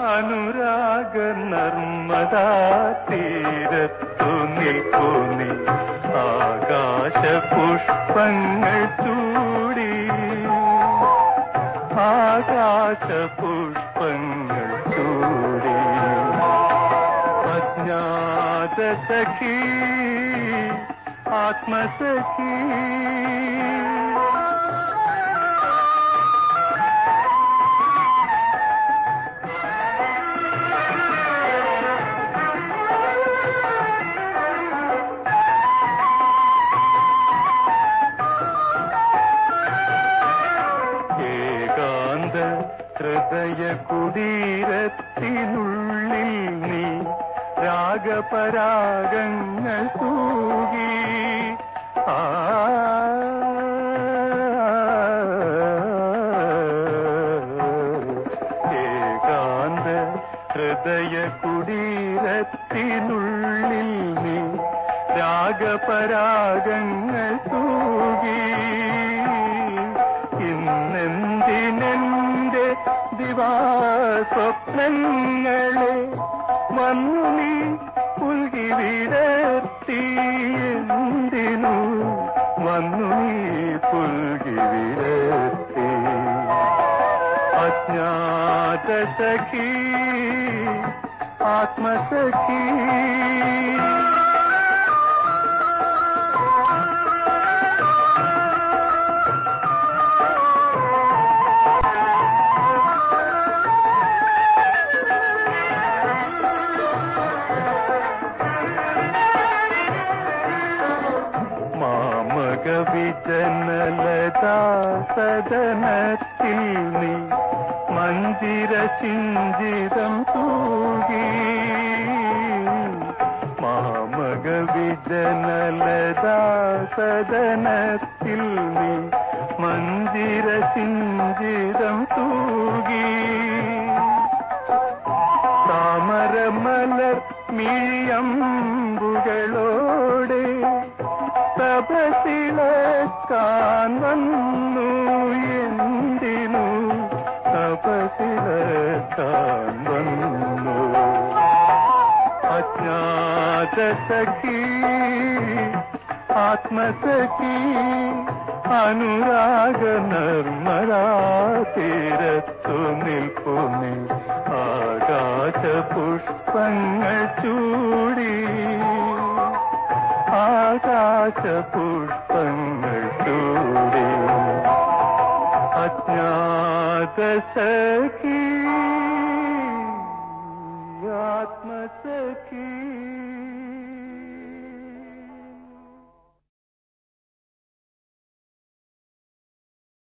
അനുരാഗ നർമ്മദാ തീരത്തു നിൽക്കൂ നീ. ആകാശ പുഷ്പങ്ങൾ ചൂടി. ആകാശ പുഷ്പങ്ങൾ ചൂടി. അജ്ഞാത സഖി ആത്മസഖി. ഹൃദയ കുടീരത്തിനുള്ളിൽ നീ രാഗപരാഗങ്ങൾ തൂകി. ആ. ഏകാന്ത ഹൃദയ കുടീരത്തിനുള്ളിൽ നീ രാഗപരാഗങ്ങൾ തൂകി. ഇന്നെന്തിനെന്റെ ദിവാസ്വപ്നങ്ങളെ വന്നു നീ പുൽകി വിടർത്തി എന്തിനു? വന്നു നീ പുൽകി വിടർത്തി അജ്ഞാത സഖി ആത്മസഖി മാമക വിജനലതാ സദനത്തിൽ നീ മഞ്ജിര സിഞ്ചിതം തൂകി. മാമക വിജനലതാ സദനത്തിൽ നീ മഞ്ജിര സിഞ്ചിതം തൂകി. താമരമലർ മിഴിയമ്പുകളോടെ തപസിളക്കാൻ വന്നു. എന്തിനു തപസിളക്കാൻ വന്നു അജ്ഞാത സഖി ആത്മസഖി അനുരാഗ നർമ്മദാ തീരത്തു ആകാശ പുഷ്പങ്ങൾ ചൂടി ആകാശ പുഷ്പങ്ങൾ ചൂടി അജ്ഞാത സഖി